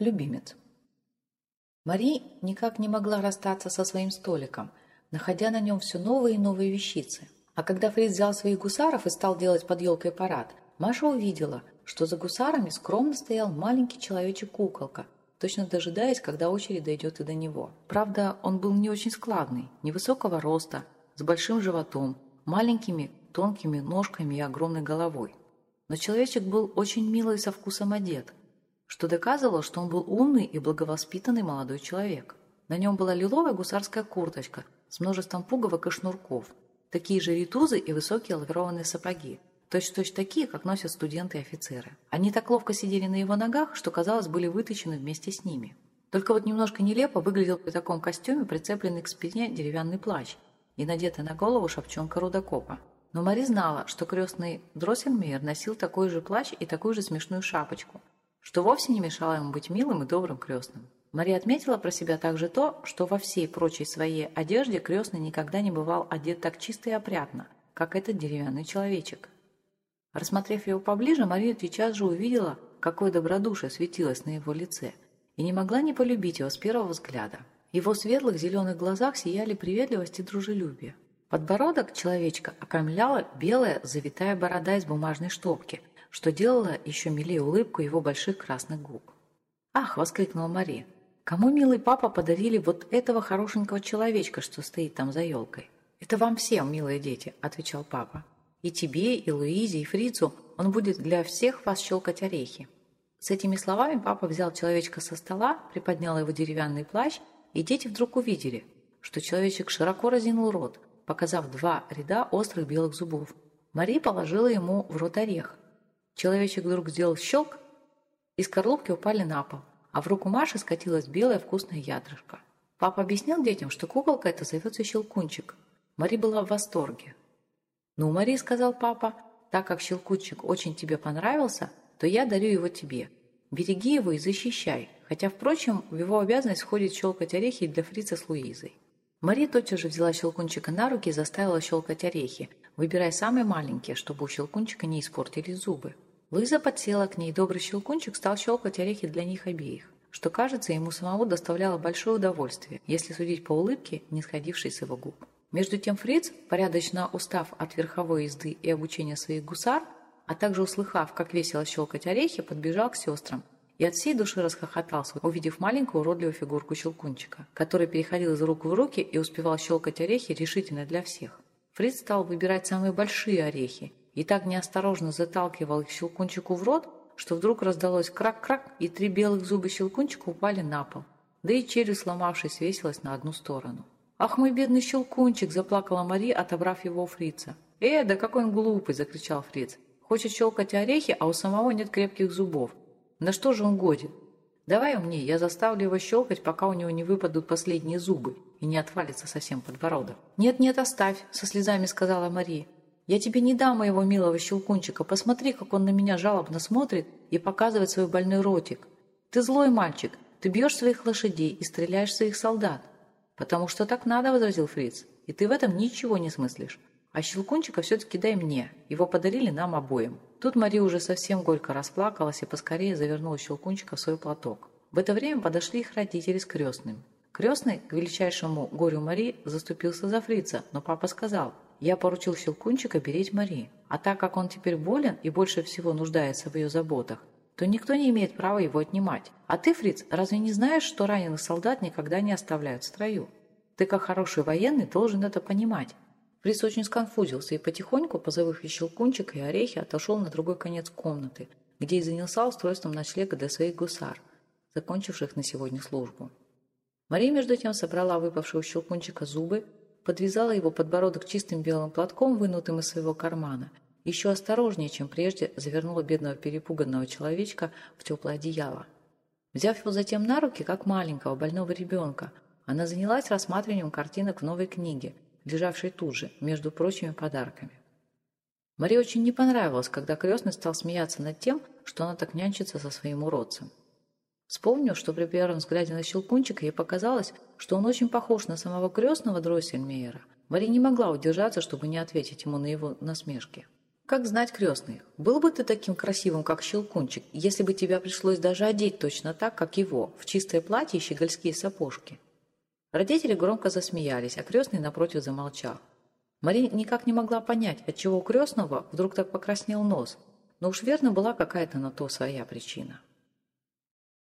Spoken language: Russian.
Любимец. Мари никак не могла расстаться со своим столиком, находя на нем все новые и новые вещицы. А когда Фриц взял своих гусаров и стал делать под елкой парад, Маша увидела, что за гусарами скромно стоял маленький человечек-куколка, точно дожидаясь, когда очередь дойдет и до него. Правда, он был не очень складный, невысокого роста, с большим животом, маленькими тонкими ножками и огромной головой. Но человечек был очень милый и со вкусом одет – что доказывало, что он был умный и благовоспитанный молодой человек. На нем была лиловая гусарская курточка с множеством пуговок и шнурков, такие же ритузы и высокие лавированные сапоги, точь-точь такие, как носят студенты и офицеры. Они так ловко сидели на его ногах, что, казалось, были выточены вместе с ними. Только вот немножко нелепо выглядел при таком костюме прицепленный к спине деревянный плащ и надетый на голову шапчонка рудокопа. Но Мари знала, что крестный Дроссельмейер носил такой же плащ и такую же смешную шапочку – что вовсе не мешало ему быть милым и добрым крестным. Мария отметила про себя также то, что во всей прочей своей одежде крестный никогда не бывал одет так чисто и опрятно, как этот деревянный человечек. Рассмотрев его поближе, Мария сейчас же увидела, какое добродушие светилось на его лице, и не могла не полюбить его с первого взгляда. В его светлых зеленых глазах сияли приведливость и дружелюбие. Подбородок человечка окаймляла белая завитая борода из бумажной штопки – что делало еще милее улыбку его больших красных губ. «Ах!» – воскликнула Мари. «Кому, милый папа, подарили вот этого хорошенького человечка, что стоит там за елкой?» «Это вам всем, милые дети», – отвечал папа. «И тебе, и Луизе, и Фрицу он будет для всех вас щелкать орехи». С этими словами папа взял человечка со стола, приподнял его деревянный плащ, и дети вдруг увидели, что человечек широко разинул рот, показав два ряда острых белых зубов. Мари положила ему в рот орех, Человечек вдруг сделал щелк, и скорлупки упали на пол, а в руку Маши скатилась белая вкусная ядрышко. Папа объяснил детям, что куколка эта зовется Щелкунчик. Мари была в восторге. «Ну, Мари, — сказал папа, — так как Щелкунчик очень тебе понравился, то я дарю его тебе. Береги его и защищай, хотя, впрочем, в его обязанность входит щелкать орехи для фрица с Луизой». Мари тотчас же взяла Щелкунчика на руки и заставила щелкать орехи, выбирая самые маленькие, чтобы у Щелкунчика не испортились зубы. Луиза подсела к ней, добрый щелкунчик стал щелкать орехи для них обеих, что, кажется, ему самому доставляло большое удовольствие, если судить по улыбке, не сходившей с его губ. Между тем Фриц, порядочно устав от верховой езды и обучения своих гусар, а также услыхав, как весело щелкать орехи, подбежал к сестрам и от всей души расхохотался, увидев маленькую уродливую фигурку щелкунчика, который переходил из рук в руки и успевал щелкать орехи решительно для всех. Фриц стал выбирать самые большие орехи и так неосторожно заталкивал их щелкунчику в рот, что вдруг раздалось крак-крак, и три белых зуба щелкунчика упали на пол, да и челюсть, сломавшись, свесилась на одну сторону. «Ах, мой бедный щелкунчик!» – заплакала Мари, отобрав его у фрица. «Э, да какой он глупый!» – закричал фриц. «Хочет щелкать орехи, а у самого нет крепких зубов. На что же он годен? Давай мне, я заставлю его щелкать, пока у него не выпадут последние зубы и не отвалится совсем подбородок». «Нет-нет, оставь!» – со слезами сказала Мария. Я тебе не дам моего милого щелкунчика. Посмотри, как он на меня жалобно смотрит и показывает свой больной ротик. Ты злой мальчик. Ты бьешь своих лошадей и стреляешь своих солдат. Потому что так надо, возразил Фриц. И ты в этом ничего не смыслишь. А щелкунчика все-таки дай мне. Его подарили нам обоим. Тут Мария уже совсем горько расплакалась и поскорее завернула щелкунчика в свой платок. В это время подошли их родители с крестным. Крестный, к величайшему горю Мари, заступился за фрица, но папа сказал – я поручил Щелкунчика беречь Мари. А так как он теперь болен и больше всего нуждается в ее заботах, то никто не имеет права его отнимать. А ты, Фриц, разве не знаешь, что раненых солдат никогда не оставляют в строю? Ты, как хороший военный, должен это понимать. Фриц очень сконфузился и потихоньку, позовыв и Щелкунчика, и Орехи, отошел на другой конец комнаты, где и занялся устройством ночлега для своих гусар, закончивших на сегодня службу. Мария, между тем, собрала выпавшего Щелкунчика зубы, подвязала его подбородок чистым белым платком, вынутым из своего кармана. Еще осторожнее, чем прежде, завернула бедного перепуганного человечка в теплое одеяло. Взяв его затем на руки, как маленького больного ребенка, она занялась рассматриванием картинок в новой книге, лежавшей тут же, между прочими подарками. Марии очень не понравилось, когда крестный стал смеяться над тем, что она так нянчится со своим уродцем. Вспомнив, что при первом взгляде на Щелкунчика ей показалось, что он очень похож на самого крестного Дроссельмейера, Мари не могла удержаться, чтобы не ответить ему на его насмешки. Как знать, крестный, был бы ты таким красивым, как Щелкунчик, если бы тебя пришлось даже одеть точно так, как его, в чистое платье и щегольские сапожки? Родители громко засмеялись, а крестный напротив замолчал. Мария никак не могла понять, отчего у крестного вдруг так покраснел нос, но уж верно была какая-то на то своя причина.